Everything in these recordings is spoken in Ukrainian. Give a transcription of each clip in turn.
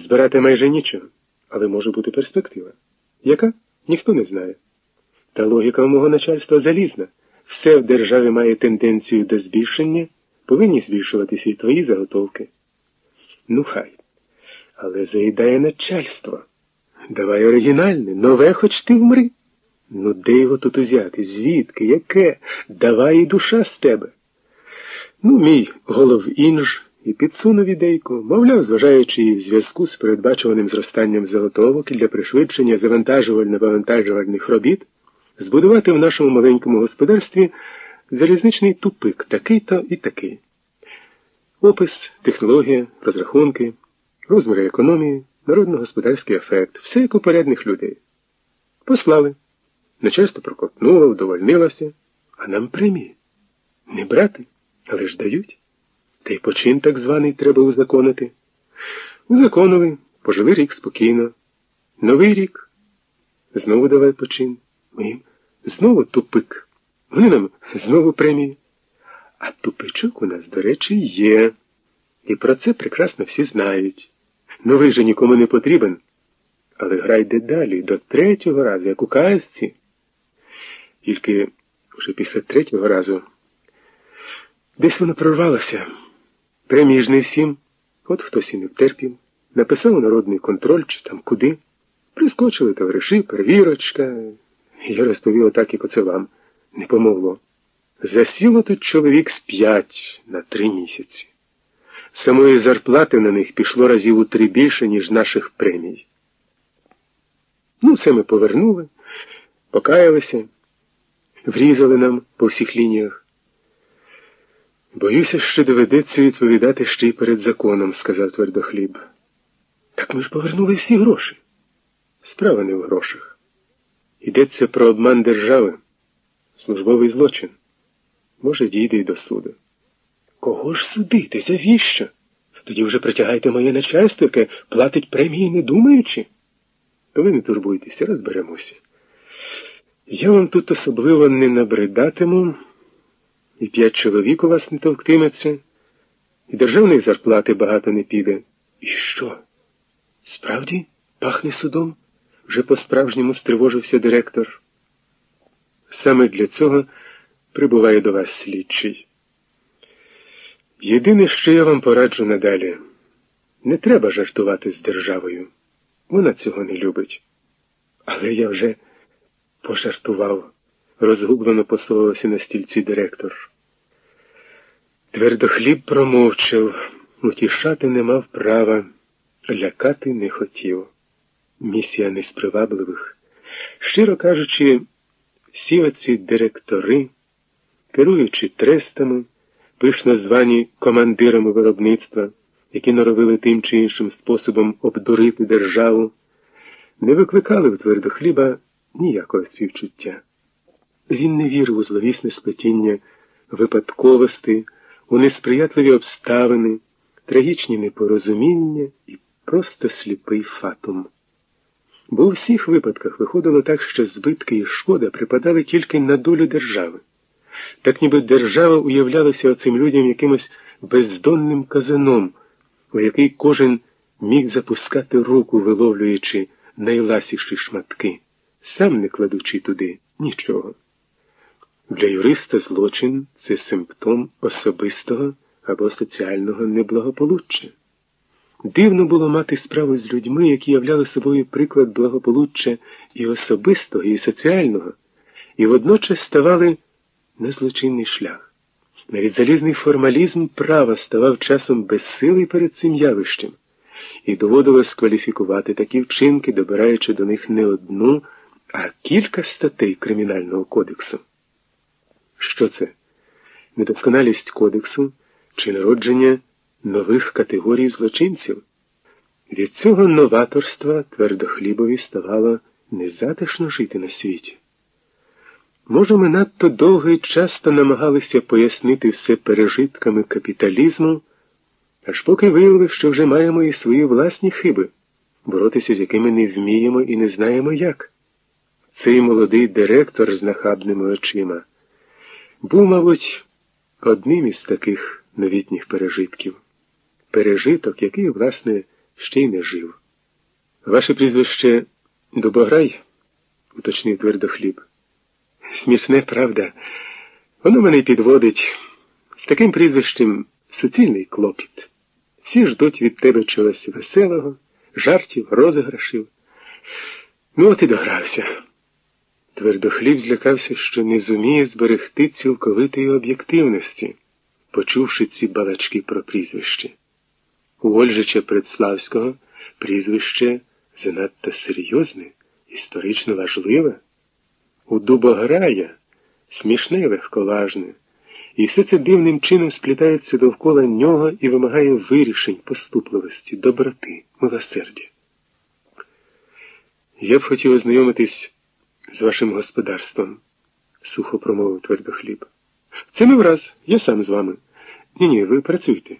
Збирати майже нічого, але може бути перспектива. Яка? Ніхто не знає. Та логіка мого начальства залізна. Все в державі має тенденцію до збільшення, повинні збільшуватися і твої заготовки. Ну, хай. Але заїдає начальство. Давай оригінальне, нове, хоч ти вмри. Ну, де його тут узяти? Звідки? Яке? Давай і душа з тебе. Ну, мій голов інж і підсунув ідейку, мовляв, зважаючи її в зв'язку з передбачуваним зростанням заготовок для пришвидшення завантажувально-вантажувальних робіт, збудувати в нашому маленькому господарстві залізничний тупик такий-то і такий. Опис, технологія, розрахунки, розміри економії, народно-господарський ефект, все як у порядних людей. Послали. Начальство прокотнуло, вдовольнилося, а нам премії. Не брати, але ж дають. Та й почин так званий треба узаконити. Узаконили, пожили рік спокійно. Новий рік. Знову давай почин. Ми їм знову тупик. Вони нам знову премії. А тупичок у нас, до речі, є. І про це прекрасно всі знають. Новий же нікому не потрібен. Але грайде далі, до третього разу, як у казці. Тільки вже після третього разу десь воно прорвалося. Не всім, от хтось і не втерпів, написав народний контроль чи там куди. Прискочили товариші, перевірочка. Я розповів так, як оце вам не помогло. Засіло тут чоловік з п'ять на три місяці. Самої зарплати на них пішло разів у три більше, ніж наших премій. Ну, все ми повернули, покаялися, врізали нам по всіх лініях. Боюся, що доведеться відповідати ще й перед законом, сказав твердохліб. Так ми ж повернули всі гроші. Справа не в грошах. Йдеться про обман держави, службовий злочин. Може, дійде й до суду. Кого ж судити? Завіщо? Тоді вже притягайте моє начальство, яке платить премії, не думаючи. Ви не турбуйтеся, розберемося. Я вам тут особливо не набридатиму, і п'ять чоловік у вас не товктиметься, і державної зарплати багато не піде. І що? Справді пахне судом? Вже по-справжньому стривожився директор. Саме для цього прибуває до вас слідчий. Єдине, що я вам пораджу надалі, не треба жартувати з державою. Вона цього не любить. Але я вже пожартував, розгублено посувався на стільці директор. Твердохліб промовчав, утішати не мав права, лякати не хотів. Місія неспривабливих. Щиро кажучи, всі оці директори, керуючи трестами, пишно звані командирами виробництва, які норовили тим чи іншим способом обдурити державу, не викликали в твердохліба ніякого співчуття. Він не вірив у зловісне сплетіння випадковості, у несприятливі обставини, трагічні непорозуміння і просто сліпий фатум. Бо у всіх випадках виходило так, що збитки і шкода припадали тільки на долю держави. Так ніби держава уявлялася оцим людям якимось бездонним казаном, у який кожен міг запускати руку, виловлюючи найласіші шматки, сам не кладучи туди нічого. Для юриста злочин це симптом особистого або соціального неблагополуччя. Дивно було мати справу з людьми, які являли собою приклад благополуччя і особистого, і соціального, і водночас ставали на злочинний шлях. Навіть залізний формалізм права ставав часом безсилий перед цим явищем, і доводилось кваліфікувати такі вчинки, добираючи до них не одну, а кілька статей Кримінального кодексу. Що це? Недосконалість кодексу чи народження нових категорій злочинців? Від цього новаторства твердохлібові ставало незатишно жити на світі. Може, ми надто довго і часто намагалися пояснити все пережитками капіталізму, аж поки виявили, що вже маємо і свої власні хиби, боротися з якими не вміємо і не знаємо як. Цей молодий директор з нахабними очима був, мабуть, одним із таких новітніх пережитків. Пережиток, який, власне, ще й не жив. Ваше прізвище Дубограй? уточнив твердохліб. Смішне, правда. Воно мене й підводить. З таким прізвищем суцільний клопіт. Всі ждуть від тебе чогось веселого, жартів, розіграшів. Ну, от і догрався. Твердохліб злякався, що не зуміє зберегти цілковитої об'єктивності, почувши ці балачки про прізвище. У Ольжича Предславського прізвище занадто серйозне, історично важливе. У Дубограя смішне легковажне, і все це дивним чином сплітається довкола нього і вимагає вирішень, поступливості, доброти, милосердя. Я б хотів ознайомитись з вашим господарством, сухо промовив твердохліб. Це не враз, я сам з вами. Ні, ні, ви працюйте,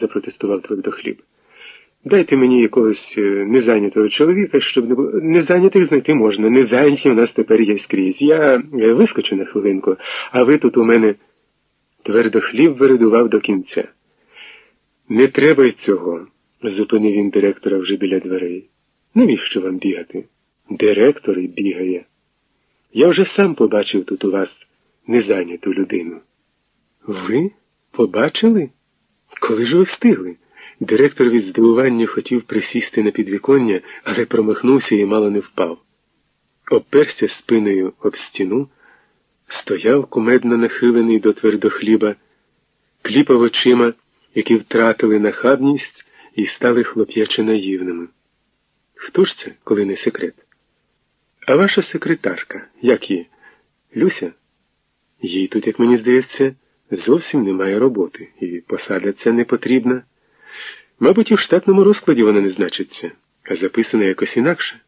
запротестував твердохліб. Дайте мені якогось е, незайнятого чоловіка, щоб не було. Незайнятих знайти можна. Незайняті у нас тепер є скрізь. Я е, вискочу на хвилинку, а ви тут у мене твердохліб виридував до кінця. Не треба й цього, зупинив він директора вже біля дверей. Навіщо вам бігати? Директор і бігає. Я вже сам побачив тут у вас незайняту людину. Ви побачили? Коли ж ви встигли? Директор від здивування хотів присісти на підвіконня, але промахнувся і мало не впав. Оперся спиною об стіну, стояв кумедно нахилений до твердохліба, кліпав очима, які втратили нахабність і стали хлоп'яче наївними. Хто ж це, коли не секрет? А ваша секретарка, як її? Люся? Їй тут, як мені здається, зовсім немає роботи, і посада ця не потрібна. Мабуть, і в штатному розкладі вона не значиться, а записана якось інакше.